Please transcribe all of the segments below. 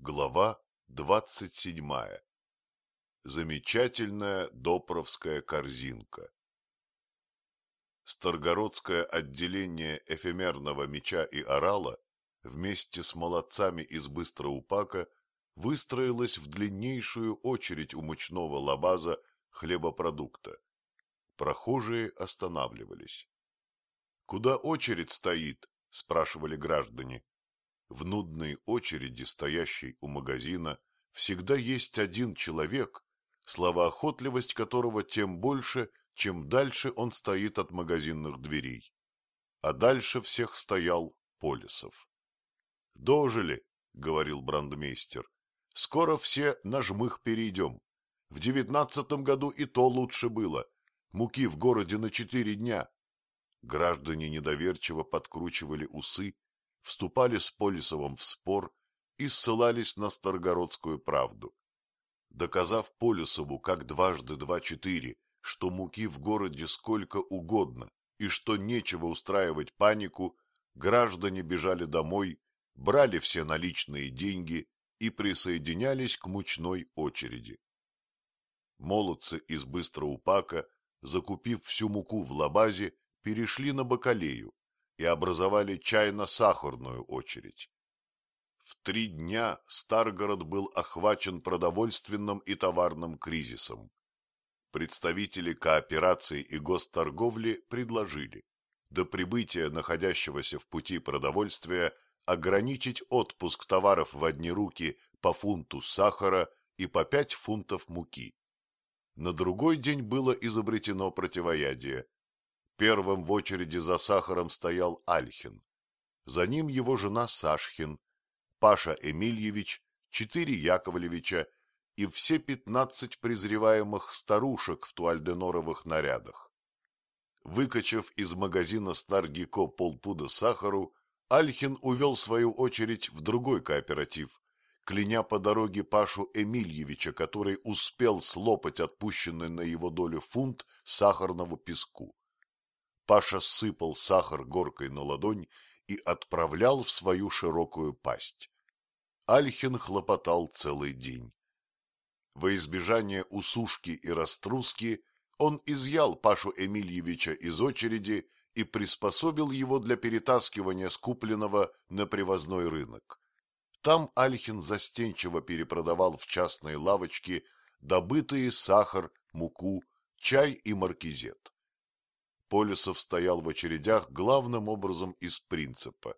Глава двадцать седьмая. Замечательная допровская корзинка. Старгородское отделение эфемерного меча и орала вместе с молодцами из Быстроупака выстроилось в длиннейшую очередь у мучного лабаза хлебопродукта. Прохожие останавливались. — Куда очередь стоит? — спрашивали граждане. В нудной очереди, стоящей у магазина, всегда есть один человек, словоохотливость которого тем больше, чем дальше он стоит от магазинных дверей. А дальше всех стоял Полисов. — Дожили, — говорил брандмейстер. — Скоро все на жмых перейдем. В девятнадцатом году и то лучше было. Муки в городе на четыре дня. Граждане недоверчиво подкручивали усы вступали с Полисовым в спор и ссылались на Старгородскую правду. Доказав Полюсову как дважды два четыре, что муки в городе сколько угодно и что нечего устраивать панику, граждане бежали домой, брали все наличные деньги и присоединялись к мучной очереди. Молодцы из Быстроупака, закупив всю муку в лабазе, перешли на бакалею, и образовали чайно-сахарную очередь. В три дня Старгород был охвачен продовольственным и товарным кризисом. Представители кооперации и госторговли предложили до прибытия находящегося в пути продовольствия ограничить отпуск товаров в одни руки по фунту сахара и по пять фунтов муки. На другой день было изобретено противоядие Первым в очереди за сахаром стоял Альхин. За ним его жена Сашхин, Паша Эмильевич, четыре Яковлевича и все пятнадцать презреваемых старушек в туальденоровых нарядах. Выкачав из магазина Старгико полпуда сахару, Альхин увел свою очередь в другой кооператив, кляня по дороге Пашу Эмильевича, который успел слопать отпущенный на его долю фунт сахарного песку. Паша сыпал сахар горкой на ладонь и отправлял в свою широкую пасть. Альхин хлопотал целый день. Во избежание усушки и раструски он изъял Пашу Эмильевича из очереди и приспособил его для перетаскивания скупленного на привозной рынок. Там Альхин застенчиво перепродавал в частные лавочки добытые сахар, муку, чай и маркизет. Полюсов стоял в очередях главным образом из принципа.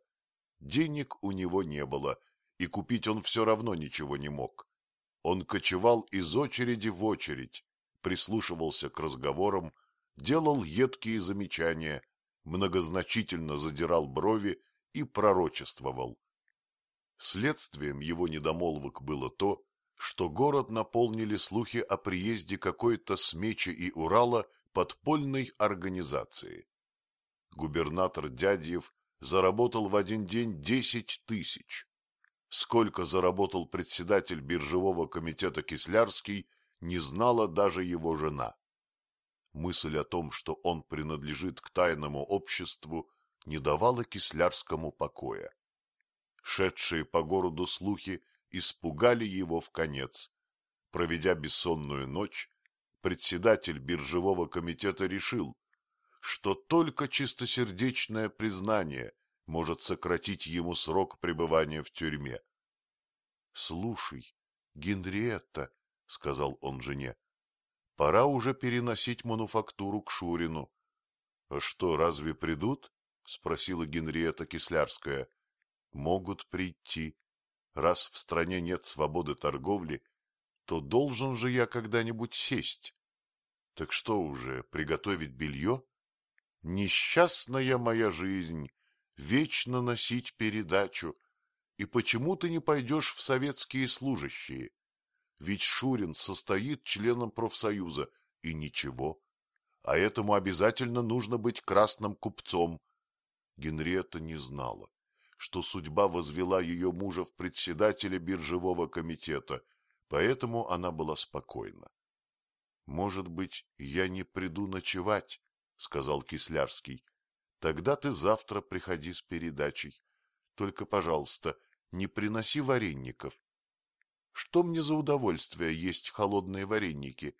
Денег у него не было, и купить он все равно ничего не мог. Он кочевал из очереди в очередь, прислушивался к разговорам, делал едкие замечания, многозначительно задирал брови и пророчествовал. Следствием его недомолвок было то, что город наполнили слухи о приезде какой-то смечи и Урала подпольной организации. Губернатор Дядьев заработал в один день десять тысяч. Сколько заработал председатель биржевого комитета Кислярский, не знала даже его жена. Мысль о том, что он принадлежит к тайному обществу, не давала Кислярскому покоя. Шедшие по городу слухи испугали его в конец. Проведя бессонную ночь, председатель биржевого комитета решил, что только чистосердечное признание может сократить ему срок пребывания в тюрьме. — Слушай, Генриетта, — сказал он жене, — пора уже переносить мануфактуру к Шурину. — что, разве придут? — спросила Генриетта Кислярская. — Могут прийти. Раз в стране нет свободы торговли, то должен же я когда-нибудь сесть. Так что уже, приготовить белье? Несчастная моя жизнь, вечно носить передачу. И почему ты не пойдешь в советские служащие? Ведь Шурин состоит членом профсоюза, и ничего. А этому обязательно нужно быть красным купцом. Генриетта не знала, что судьба возвела ее мужа в председателя биржевого комитета, поэтому она была спокойна. — Может быть, я не приду ночевать, — сказал Кислярский. — Тогда ты завтра приходи с передачей. Только, пожалуйста, не приноси вареников. Что мне за удовольствие есть холодные вареники?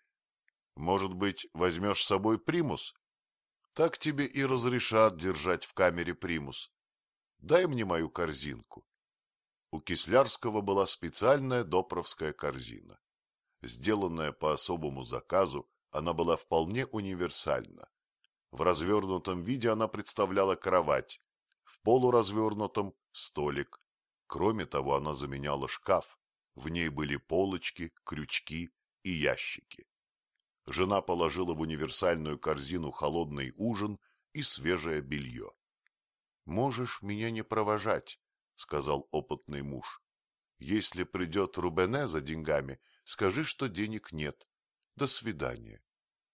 Может быть, возьмешь с собой примус? Так тебе и разрешат держать в камере примус. Дай мне мою корзинку. У Кислярского была специальная допровская корзина. Сделанная по особому заказу, она была вполне универсальна. В развернутом виде она представляла кровать, в полуразвернутом – столик. Кроме того, она заменяла шкаф. В ней были полочки, крючки и ящики. Жена положила в универсальную корзину холодный ужин и свежее белье. — Можешь меня не провожать, — сказал опытный муж. — Если придет Рубене за деньгами, скажи, что денег нет. До свидания.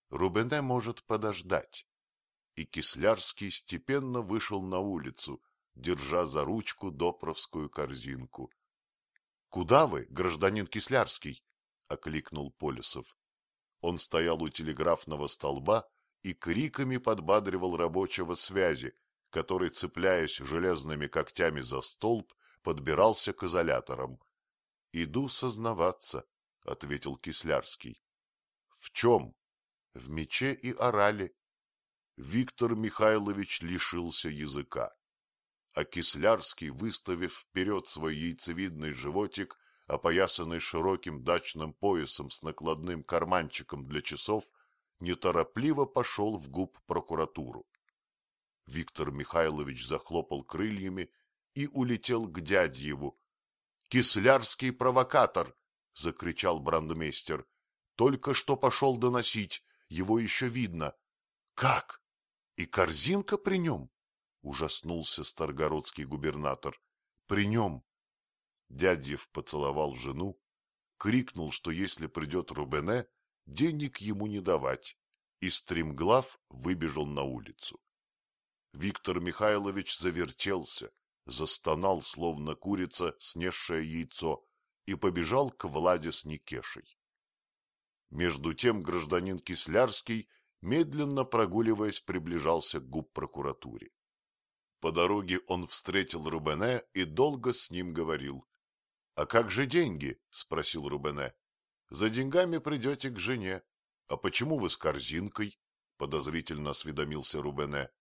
Рубене может подождать и Кислярский степенно вышел на улицу, держа за ручку допровскую корзинку. — Куда вы, гражданин Кислярский? — окликнул Полисов. Он стоял у телеграфного столба и криками подбадривал рабочего связи, который, цепляясь железными когтями за столб, подбирался к изоляторам. — Иду сознаваться, — ответил Кислярский. — В чем? — В мече и орали. Виктор Михайлович лишился языка. А Кислярский, выставив вперед свой яйцевидный животик, опоясанный широким дачным поясом с накладным карманчиком для часов, неторопливо пошел в губ прокуратуру. Виктор Михайлович захлопал крыльями и улетел к Дядьеву. — Кислярский провокатор! — закричал брандмейстер. — Только что пошел доносить, его еще видно. — Как? И корзинка при нем? — ужаснулся старгородский губернатор. — При нем. Дядьев поцеловал жену, крикнул, что если придет Рубене, денег ему не давать, и стремглав выбежал на улицу. Виктор Михайлович завертелся, застонал, словно курица, снесшая яйцо, и побежал к Владе с Никешей. Между тем гражданин Кислярский медленно прогуливаясь, приближался к губ-прокуратуре. По дороге он встретил Рубене и долго с ним говорил. — А как же деньги? — спросил Рубене. — За деньгами придете к жене. — А почему вы с корзинкой? — подозрительно осведомился Рубене. —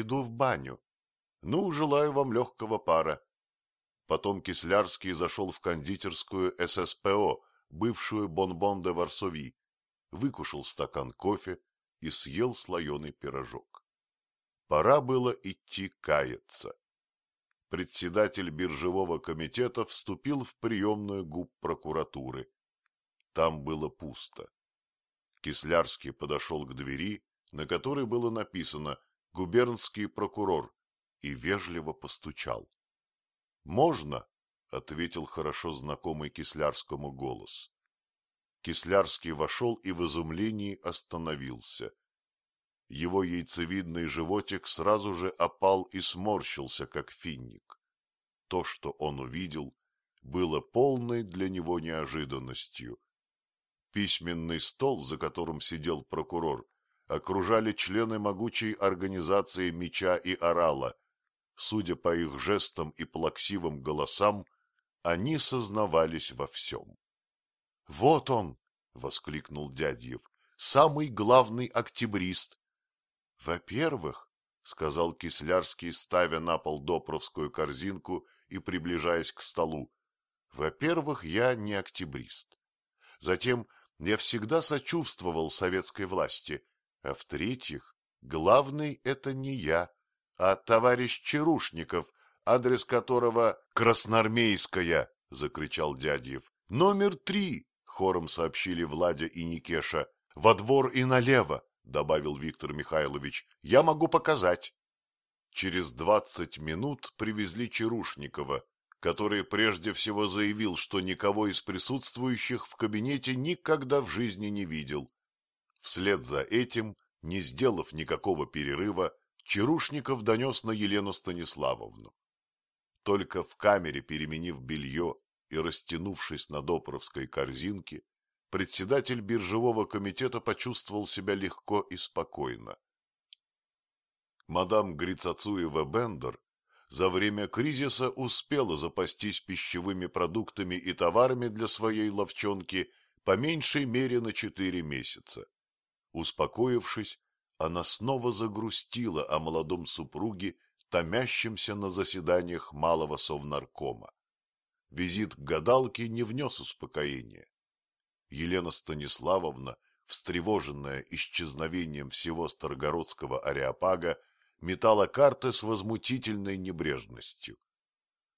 Иду в баню. — Ну, желаю вам легкого пара. Потом Кислярский зашел в кондитерскую ССПО, бывшую Бонбон де Варсови, выкушал стакан кофе, и съел слоеный пирожок. Пора было идти каяться. Председатель биржевого комитета вступил в приемную губ прокуратуры. Там было пусто. Кислярский подошел к двери, на которой было написано «Губернский прокурор» и вежливо постучал. «Можно?» — ответил хорошо знакомый Кислярскому голос. Кислярский вошел и в изумлении остановился. Его яйцевидный животик сразу же опал и сморщился, как финник. То, что он увидел, было полной для него неожиданностью. Письменный стол, за которым сидел прокурор, окружали члены могучей организации меча и орала. Судя по их жестам и плаксивым голосам, они сознавались во всем. — Вот он! — воскликнул Дядьев. — Самый главный октябрист. — Во-первых, — сказал Кислярский, ставя на пол допровскую корзинку и приближаясь к столу, — во-первых, я не октябрист. Затем я всегда сочувствовал советской власти. А в-третьих, главный — это не я, а товарищ Чарушников, адрес которого «Красноармейская», — закричал Дядьев. «Номер три!» хором сообщили Владя и Никеша. — Во двор и налево, — добавил Виктор Михайлович. — Я могу показать. Через двадцать минут привезли Чарушникова, который прежде всего заявил, что никого из присутствующих в кабинете никогда в жизни не видел. Вслед за этим, не сделав никакого перерыва, Чарушников донес на Елену Станиславовну. Только в камере, переменив белье и растянувшись на допровской корзинке, председатель биржевого комитета почувствовал себя легко и спокойно. Мадам Грицацуева Бендер за время кризиса успела запастись пищевыми продуктами и товарами для своей ловчонки по меньшей мере на четыре месяца. Успокоившись, она снова загрустила о молодом супруге, томящемся на заседаниях малого совнаркома. Визит к гадалке не внес успокоения. Елена Станиславовна, встревоженная исчезновением всего Старгородского ареопага, метала карты с возмутительной небрежностью.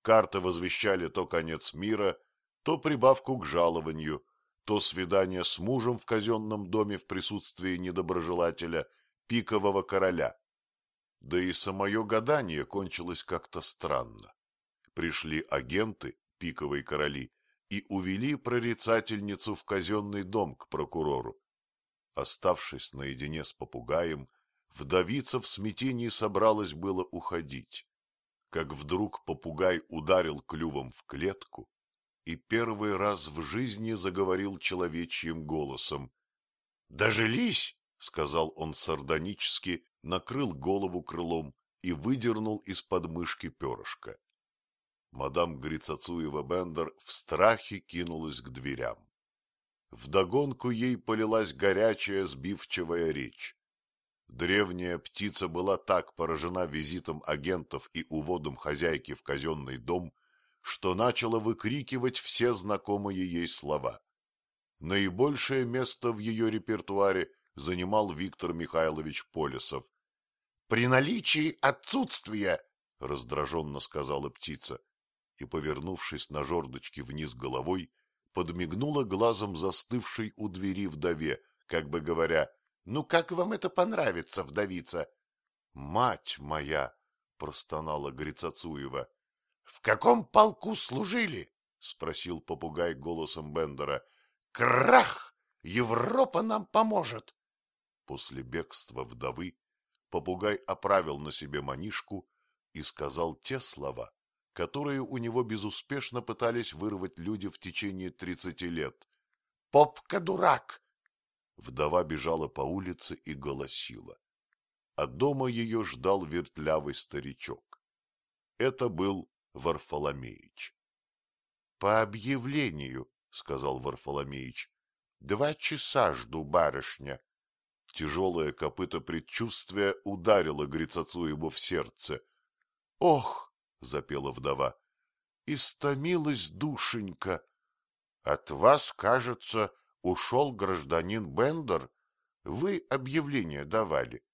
Карты возвещали то конец мира, то прибавку к жалованию, то свидание с мужем в казенном доме в присутствии недоброжелателя, пикового короля. Да и самое гадание кончилось как-то странно. Пришли агенты, пиковые короли, и увели прорицательницу в казенный дом к прокурору. Оставшись наедине с попугаем, вдовица в смятении собралась было уходить, как вдруг попугай ударил клювом в клетку и первый раз в жизни заговорил человечьим голосом. — Дожились, — сказал он сардонически, накрыл голову крылом и выдернул из подмышки перышко. Мадам Грицацуева-Бендер в страхе кинулась к дверям. Вдогонку ей полилась горячая сбивчивая речь. Древняя птица была так поражена визитом агентов и уводом хозяйки в казенный дом, что начала выкрикивать все знакомые ей слова. Наибольшее место в ее репертуаре занимал Виктор Михайлович Полесов. — При наличии отсутствия, — раздраженно сказала птица, и, повернувшись на жердочке вниз головой, подмигнула глазом застывшей у двери вдове, как бы говоря, «Ну как вам это понравится, вдовица?» «Мать моя!» — простонала Грицацуева. В каком полку служили? — спросил попугай голосом Бендера. — Крах! Европа нам поможет! После бегства вдовы попугай оправил на себе манишку и сказал те слова, которые у него безуспешно пытались вырвать люди в течение тридцати лет. — Попка дурак! Вдова бежала по улице и голосила. А дома ее ждал вертлявый старичок. Это был Варфоломеич. — По объявлению, — сказал Варфоломеич, — два часа жду барышня. Тяжелое копыто предчувствия ударило Грицацуеву в сердце. — Ох! — запела вдова. — Истомилась душенька. — От вас, кажется, ушел гражданин Бендер. Вы объявление давали.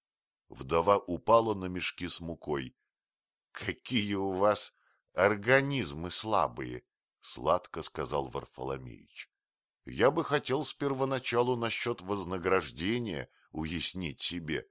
Вдова упала на мешки с мукой. — Какие у вас организмы слабые, — сладко сказал Варфоломеич. — Я бы хотел с первоначалу насчет вознаграждения уяснить себе.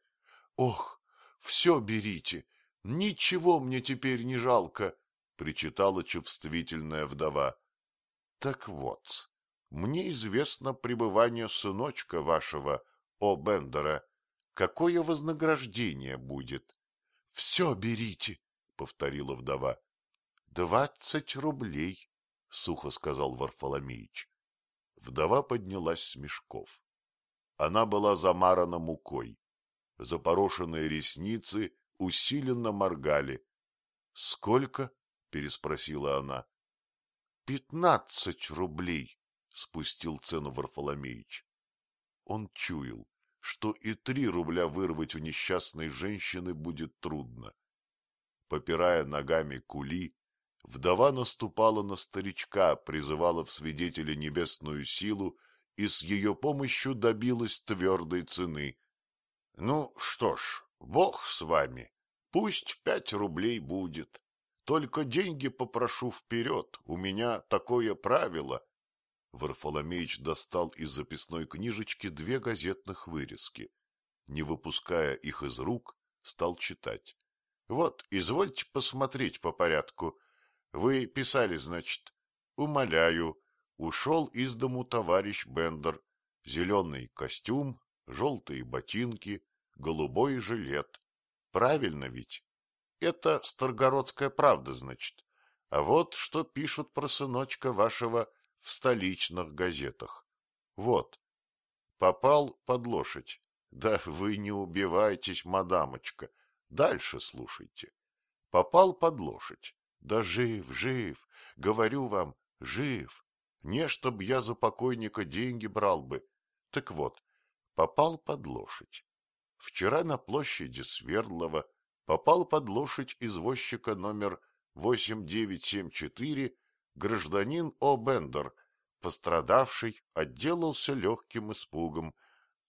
Ох, все берите, ничего мне теперь не жалко, — причитала чувствительная вдова. — Так вот, мне известно пребывание сыночка вашего, о Бендера. Какое вознаграждение будет? — Все берите, — повторила вдова. Двадцать рублей, — сухо сказал Варфоломеич. Вдова поднялась с мешков. Она была замарана мукой. Запорошенные ресницы усиленно моргали. — Сколько? — переспросила она. — Пятнадцать рублей, — спустил цену Варфоломеич. Он чуял, что и три рубля вырвать у несчастной женщины будет трудно. Попирая ногами кули, Вдова наступала на старичка, призывала в свидетели небесную силу и с ее помощью добилась твердой цены. — Ну что ж, бог с вами, пусть пять рублей будет. Только деньги попрошу вперед, у меня такое правило. Варфоломеич достал из записной книжечки две газетных вырезки. Не выпуская их из рук, стал читать. — Вот, извольте посмотреть по порядку. Вы писали, значит, умоляю, ушел из дому товарищ Бендер, зеленый костюм, желтые ботинки, голубой жилет. Правильно ведь? Это Старгородская правда, значит. А вот что пишут про сыночка вашего в столичных газетах. Вот. Попал под лошадь. Да вы не убивайтесь, мадамочка. Дальше слушайте. Попал под лошадь. Да жив, жив, говорю вам, жив. Не чтоб я за покойника деньги брал бы. Так вот, попал под лошадь. Вчера на площади Свердлова попал под лошадь извозчика номер 8974 гражданин О. Бендер, пострадавший отделался легким испугом.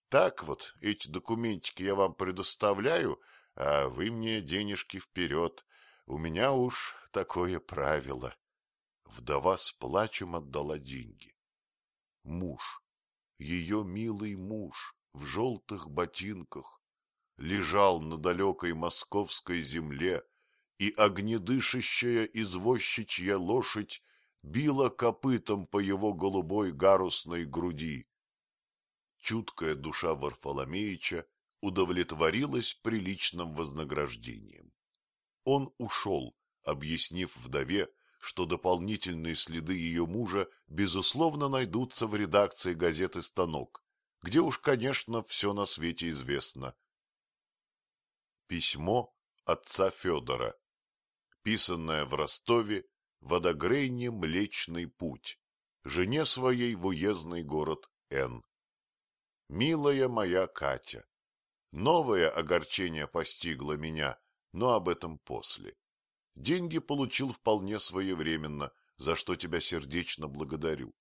Так вот, эти документики я вам предоставляю, а вы мне денежки вперед. У меня уж такое правило. Вдова с плачем отдала деньги. Муж, ее милый муж в желтых ботинках, лежал на далекой московской земле, и огнедышащая извозчичья лошадь била копытом по его голубой гарусной груди. Чуткая душа Варфоломеича удовлетворилась приличным вознаграждением. Он ушел, объяснив вдове, что дополнительные следы ее мужа, безусловно, найдутся в редакции газеты «Станок», где уж, конечно, все на свете известно. Письмо отца Федора, писанное в Ростове, водогрейне Млечный Путь, жене своей в уездный город Н. Милая моя Катя, новое огорчение постигло меня, но об этом после. Деньги получил вполне своевременно, за что тебя сердечно благодарю.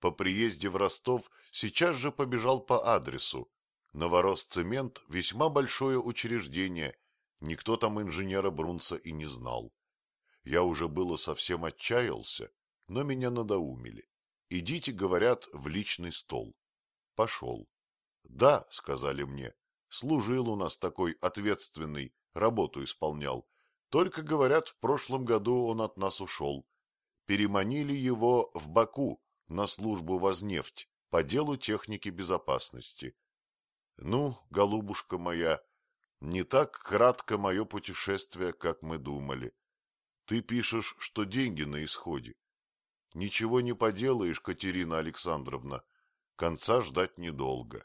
По приезде в Ростов сейчас же побежал по адресу. Новоросцемент – весьма большое учреждение, никто там инженера Брунца и не знал. Я уже было совсем отчаялся, но меня надоумили. Идите, говорят, в личный стол. Пошел. Да, сказали мне, служил у нас такой ответственный, работу исполнял. Только, говорят, в прошлом году он от нас ушел. Переманили его в Баку на службу вознефть по делу техники безопасности. Ну, голубушка моя, не так кратко мое путешествие, как мы думали. Ты пишешь, что деньги на исходе. Ничего не поделаешь, Катерина Александровна, конца ждать недолго.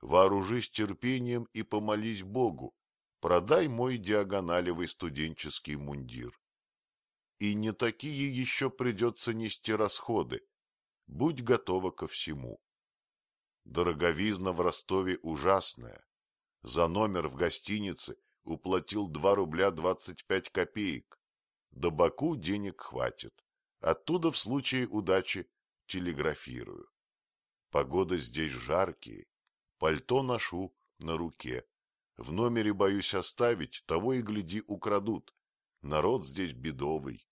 Вооружись терпением и помолись Богу, продай мой диагоналевый студенческий мундир. И не такие еще придется нести расходы. Будь готова ко всему. Дороговизна в Ростове ужасная. За номер в гостинице уплатил 2 рубля 25 копеек. До Баку денег хватит. Оттуда в случае удачи телеграфирую. Погода здесь жаркие. Пальто ношу на руке. В номере боюсь оставить, того и гляди украдут. Народ здесь бедовый.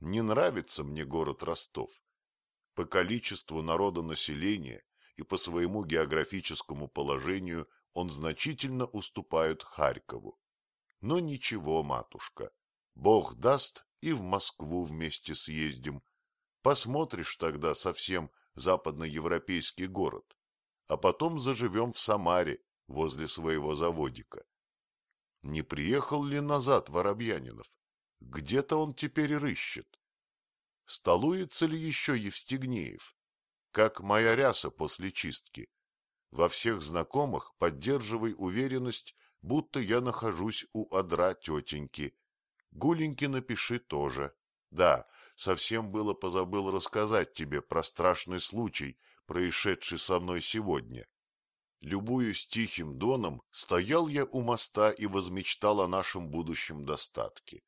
Не нравится мне город Ростов. По количеству народонаселения и по своему географическому положению он значительно уступает Харькову. Но ничего, матушка, Бог даст и в Москву вместе съездим. Посмотришь тогда совсем западноевропейский город, а потом заживем в Самаре, возле своего заводика. Не приехал ли назад Воробьянинов? Где-то он теперь рыщет. Столуется ли еще Евстигнеев? Как моя ряса после чистки. Во всех знакомых поддерживай уверенность, будто я нахожусь у одра тетеньки. Гуленьки напиши тоже. Да, совсем было позабыл рассказать тебе про страшный случай, происшедший со мной сегодня. Любуясь тихим доном, стоял я у моста и возмечтал о нашем будущем достатке.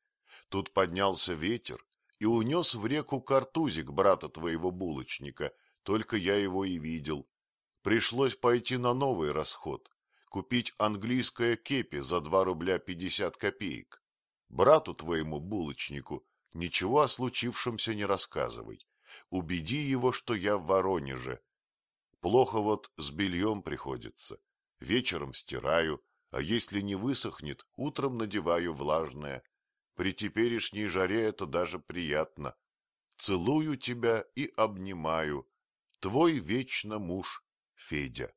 Тут поднялся ветер и унес в реку картузик брата твоего булочника, только я его и видел. Пришлось пойти на новый расход, купить английское кепи за два рубля пятьдесят копеек. Брату твоему булочнику ничего о случившемся не рассказывай. Убеди его, что я в Воронеже, Плохо вот с бельем приходится. Вечером стираю, а если не высохнет, утром надеваю влажное. При теперешней жаре это даже приятно. Целую тебя и обнимаю. Твой вечно муж Федя.